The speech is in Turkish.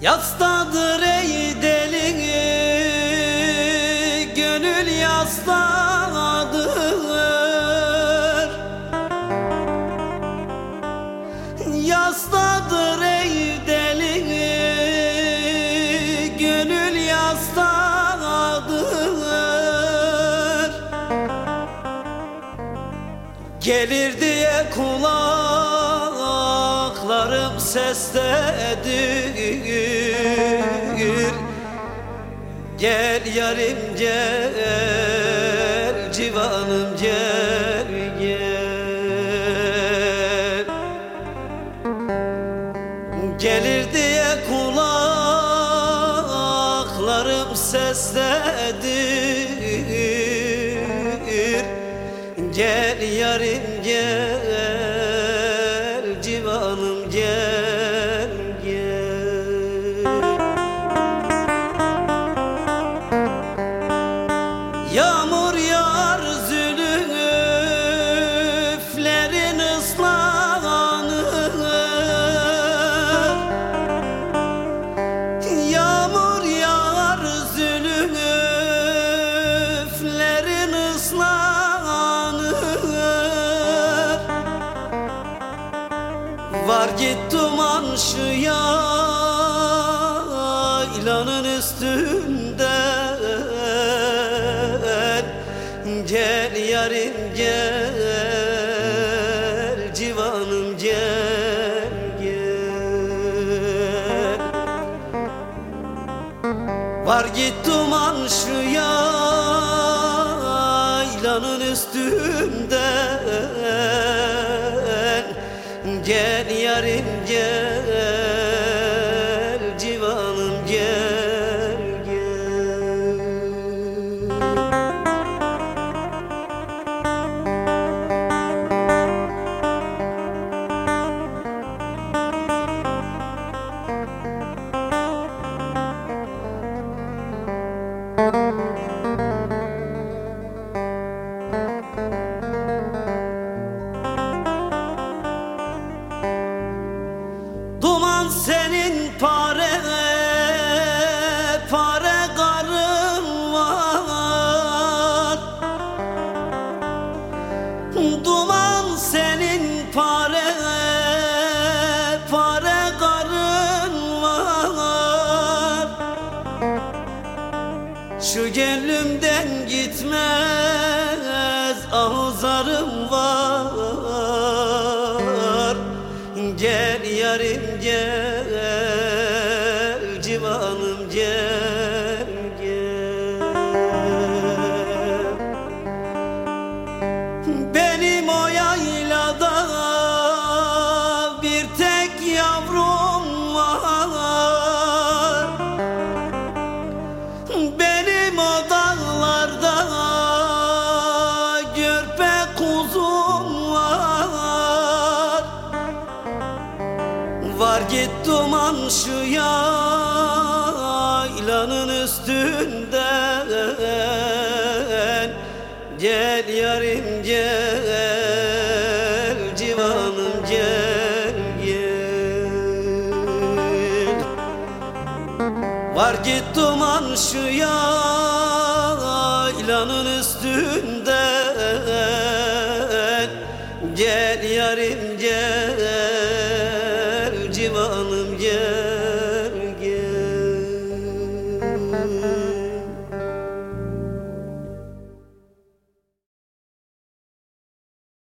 Yastadır ey deli Gönül yastadır Yastadır ey deli Gönül yastadır Gelir diye kulaklarım sestedir Gel yarim gel civanım gel gel. Gelir diye kulaklarım sestedir Gel yarim Yağmur yağar zülüflerin ıslanır Yağmur yağar zülüflerin ıslanır Var git duman şu yaylanın üstünden Gel yarim gel civanım gel gel. Var git duman şu yaylanın üstünden. Gel yarim gel Senin pare pare karın var. Duman senin pare pare karın var. Şu gönlümden gitmez ahuzarım var Gel yarim gel git duman şu yaylanın üstünden. Gel yarim gel civanım gel gel. Var git duman şu yaylanın üstünden. Gel yarim gel